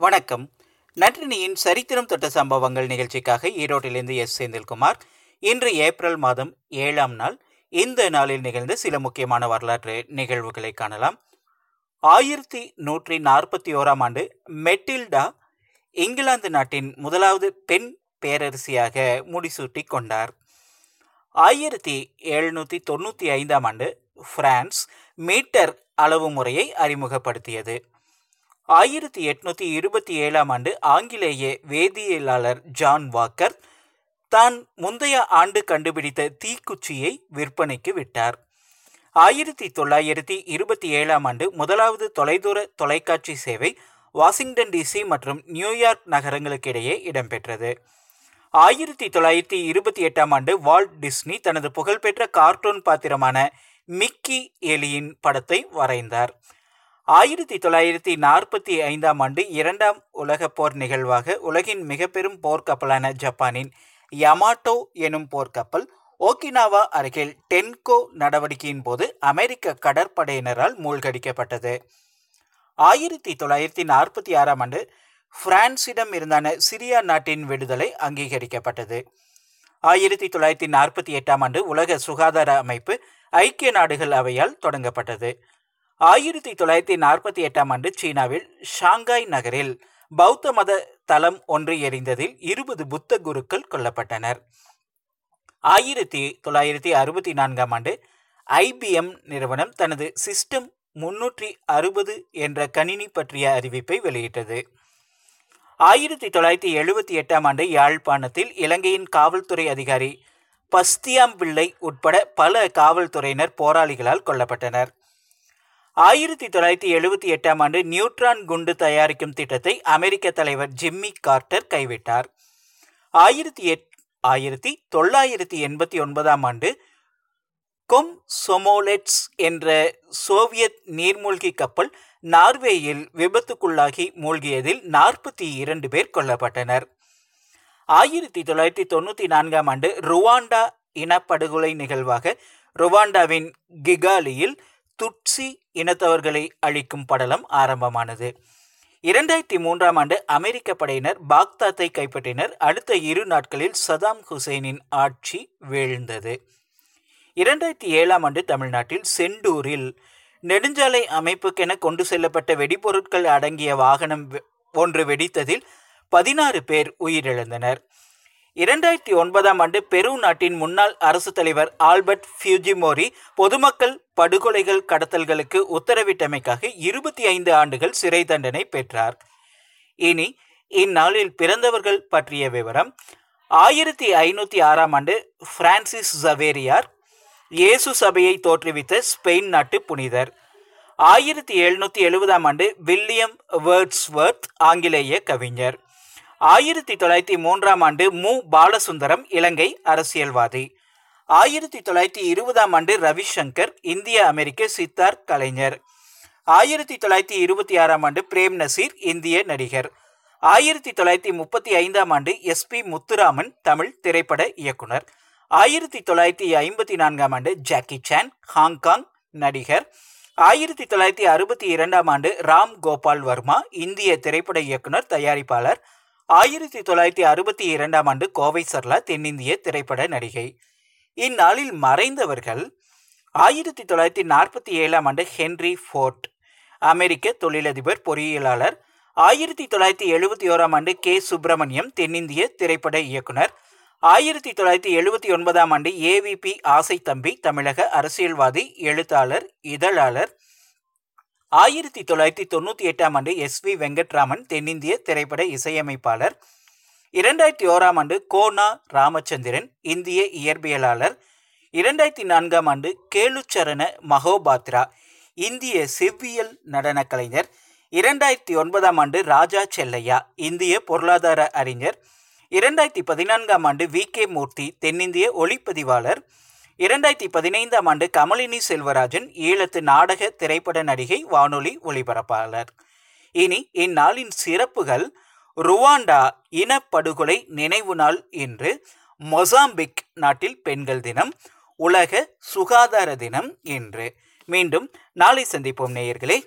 வணக்கம். நன்றினியின் சரித்திரம் தொட்ட சம்பவங்கள் நிகழ்ச்சிக்காக ஈரோட்டிலிருந்து எஸ். செந்தில்குமார். இன்று ஏப்ரல் மாதம் ஏழாம் நாள். இந்த நாளில் நிகழ்ந்த சில முக்கியமான வரலாற்று நிகழ்வுகளை காணலாம். ஆயிரத்தி நூற்றி நாற்பத்தி ஓராம் ஆண்டு மெட்டில்டா இங்கிலாந்து நாட்டின் முதலாவது பெண் பேரரசியாக முடிசூட்டி கொண்டார். ஆயிரத்தி எழுநூற்றி தொண்ணூற்றி ஐந்தாம் ஆண்டு பிரான்ஸ் மீட்டர் அளவு முறையை அறிமுகப்படுத்தியது. ஆயிரத்தி எட்நூத்தி இருபத்தி ஏழாம் ஆண்டு ஆங்கிலேய வேதியியலாளர் ஜான் வாக்கர் தான் முந்தைய ஆண்டு கண்டுபிடித்த தீக்குச்சியை விற்பனைக்கு விட்டார். ஆயிரத்தி தொள்ளாயிரத்தி இருபத்தி ஏழாம் ஆண்டு முதலாவது தொலைதூர தொலைக்காட்சி சேவை வாஷிங்டன் டிசி மற்றும் நியூயார்க் நகரங்களுக்கிடையே இடம்பெற்றது. ஆயிரத்தி தொள்ளாயிரத்தி இருபத்தி எட்டாம் ஆண்டு வால்ட் டிஸ்னி தனது புகழ்பெற்ற கார்ட்டூன் பாத்திரமான மிக்கி எலியின் படத்தை வரைந்தார். ஆயிரத்தி தொள்ளாயிரத்தி நாற்பத்தி ஐந்தாம் ஆண்டு இரண்டாம் உலகப் போர் நிகழ்வாக உலகின் மிகப்பெரும் போர்க்கப்பலான ஜப்பானின் யமாட்டோ எனும் போர்க்கப்பல் ஓகினாவா அருகில் டென்கோ நடவடிக்கையின் போது அமெரிக்க கடற்படையினரால் மூழ்கடிக்கப்பட்டது. ஆயிரத்தி தொள்ளாயிரத்தி நாற்பத்தி ஆறாம் ஆண்டு பிரான்சிடம் இருந்தான சிரியா நாட்டின் விடுதலை அங்கீகரிக்கப்பட்டது. ஆயிரத்தி தொள்ளாயிரத்தி நாற்பத்தி எட்டாம் ஆண்டு உலக சுகாதார அமைப்பு ஐக்கிய நாடுகள் அவையால் தொடங்கப்பட்டது. ஆயிரத்தி தொள்ளாயிரத்தி நாற்பத்தி எட்டாம் ஆண்டு சீனாவில் ஷாங்காய் நகரில் பௌத்த மத தலம் ஒன்று எரிந்ததில் இருபது புத்த குருக்கள் கொல்லப்பட்டனர். ஆயிரத்தி தொள்ளாயிரத்தி அறுபத்தி நான்காம் ஆண்டு ஐபிஎம் நிறுவனம் தனது சிஸ்டம் முன்னூற்றி அறுபது என்ற கணினி பற்றிய அறிவிப்பை வெளியிட்டது. ஆயிரத்தி தொள்ளாயிரத்தி எழுபத்தி எட்டாம் ஆண்டு யாழ்ப்பாணத்தில் இலங்கையின் காவல்துறை அதிகாரி பஸ்தியாம் பிள்ளை உட்பட பல காவல்துறையினர் போராளிகளால் கொல்லப்பட்டனர். ஆயிரத்தி தொள்ளாயிரத்தி எழுபத்தி எட்டாம் ஆண்டு நியூட்ரான் குண்டு தயாரிக்கும் திட்டத்தை அமெரிக்க தலைவர் ஜிம்மி கார்ட்டர் கைவிட்டார். ஆயிரத்தி எட் ஆயிரத்தி தொள்ளாயிரத்தி எண்பத்தி ஒன்பதாம் ஆண்டு கொம் சொமோலெட்ஸ் என்ற சோவியத் நீர்மூழ்கி கப்பல் நார்வேயில் விபத்துக்குள்ளாகி மூழ்கியதில் நாற்பத்தி இரண்டு பேர் கொல்லப்பட்டனர். ஆயிரத்தி தொள்ளாயிரத்தி தொண்ணூற்றி நான்காம் ஆண்டு ருவாண்டா இனப்படுகொலை நிகழ்வாக ருவாண்டாவின் கிகாலியில் துட்சி இனத்தவர்களை அழிக்கும் படலம் ஆரம்பமானது. இரண்டாயிரத்தி மூன்றாம் ஆண்டு அமெரிக்க படையினர் பாக்தாத்தை கைப்பற்றினர். அடுத்த இரு நாட்களில் சதாம் ஹுசைனின் ஆட்சி வீழ்ந்தது. இரண்டாயிரத்தி ஏழாம் ஆண்டு தமிழ்நாட்டில் செண்டூரில் நெடுஞ்சாலை அமைப்புக்கென கொண்டு செல்லப்பட்ட வெடிபொருட்கள் அடங்கிய வாகனம் ஒன்று வெடித்ததில் பதினாறு பேர் உயிரிழந்தனர். இரண்டாயிரத்தி ஒன்பதாம் ஆண்டு பெரு நாட்டின் முன்னாள் அரசு தலைவர் ஆல்பர்ட் ஃபியூஜிமோரி பொதுமக்கள் படுகொலைகள் கடத்தல்களுக்கு உத்தரவிட்டமைக்காக இருபத்தி ஐந்து ஆண்டுகள் சிறை தண்டனை பெற்றார். இனி இந்நாளில் பிறந்தவர்கள் பற்றிய விவரம். ஆயிரத்தி ஐநூற்றி ஆறாம் ஆண்டு பிரான்சிஸ் ஜவேரியார் இயேசு சபையை தோற்றுவித்த ஸ்பெயின் நாட்டு புனிதர். ஆயிரத்தி எழுநூற்றி எழுபதாம் ஆண்டு வில்லியம் வேர்ட்ஸ்வர்த் ஆங்கிலேய கவிஞர். ஆயிரத்தி தொள்ளாயிரத்தி மூன்றாம் ஆண்டு மு. பாலசுந்தரம் இலங்கை அரசியல்வாதி. ஆயிரத்தி தொள்ளாயிரத்தி இருபதாம் ஆண்டு ரவிசங்கர் இந்திய அமெரிக்க சித்தார் கலைஞர். ஆயிரத்தி தொள்ளாயிரத்தி இருபத்தி ஆறாம் ஆண்டு பிரேம் நசீர் இந்திய நடிகர். ஆயிரத்தி தொள்ளாயிரத்தி முப்பத்தி ஐந்தாம் ஆண்டு எஸ் பி முத்துராமன் தமிழ் திரைப்பட இயக்குனர். ஆயிரத்தி தொள்ளாயிரத்தி ஐம்பத்தி நான்காம் ஆண்டு ஜாக்கி சான் ஹாங்காங் நடிகர். ஆயிரத்தி தொள்ளாயிரத்தி அறுபத்தி இரண்டாம் ஆண்டு ராம் கோபால் வர்மா இந்திய திரைப்பட இயக்குனர் தயாரிப்பாளர். ஆயிரத்தி தொள்ளாயிரத்தி அறுபத்தி இரண்டாம் ஆண்டு கோவை சர்லா தென்னிந்திய திரைப்பட நடிகை. இந்நாளில் மறைந்தவர்கள் ஆயிரத்தி தொள்ளாயிரத்தி நாற்பத்தி ஏழாம் ஆண்டு ஹென்ரி ஃபோர்ட் அமெரிக்க தொழிலதிபர் பொறியியலாளர். ஆயிரத்தி தொள்ளாயிரத்தி எழுபத்தி ஓராம் ஆண்டு கே. சுப்பிரமணியம் தென்னிந்திய திரைப்பட இயக்குனர். ஆயிரத்தி தொள்ளாயிரத்தி எழுபத்தி ஒன்பதாம் ஆண்டு ஏவிபி ஆசை தம்பி தமிழக அரசியல்வாதி எழுத்தாளர் இதழாளர். ஆயிரத்தி தொள்ளாயிரத்தி தொண்ணூற்றி எட்டாம் ஆண்டு எஸ் வி வெங்கட்ராமன் தென்னிந்திய திரைப்பட இசையமைப்பாளர். இரண்டாயிரத்தி ஓராம் ஆண்டு கோனா ராமச்சந்திரன் இந்திய இயற்பியலாளர். இரண்டாயிரத்தி நான்காம் ஆண்டு கேளுச்சரண மகோபாத்ரா இந்திய செவ்வியல் நடன கலைஞர். இரண்டாயிரத்தி ஒன்பதாம் ஆண்டு ராஜா செல்லையா இந்திய பொருளாதார அறிஞர். இரண்டாயிரத்தி பதினான்காம் ஆண்டு வி கே மூர்த்தி தென்னிந்திய ஒளிப்பதிவாளர். இரண்டாயிரத்தி பதினைந்தாம் ஆண்டு கமலினி செல்வராஜன் ஈழத்து நாடக திரைப்பட நடிகை வானொலி ஒளிபரப்பாளர். இனி இந்நாளின் சிறப்புகள் ருவாண்டா இனப்படுகொலை நினைவு நாள் இன்று மொசாம்பிக் நாட்டில் பெண்கள் தினம் உலக சுகாதார தினம் இன்று மீண்டும் நாளை சந்திப்போம் நேயர்களே.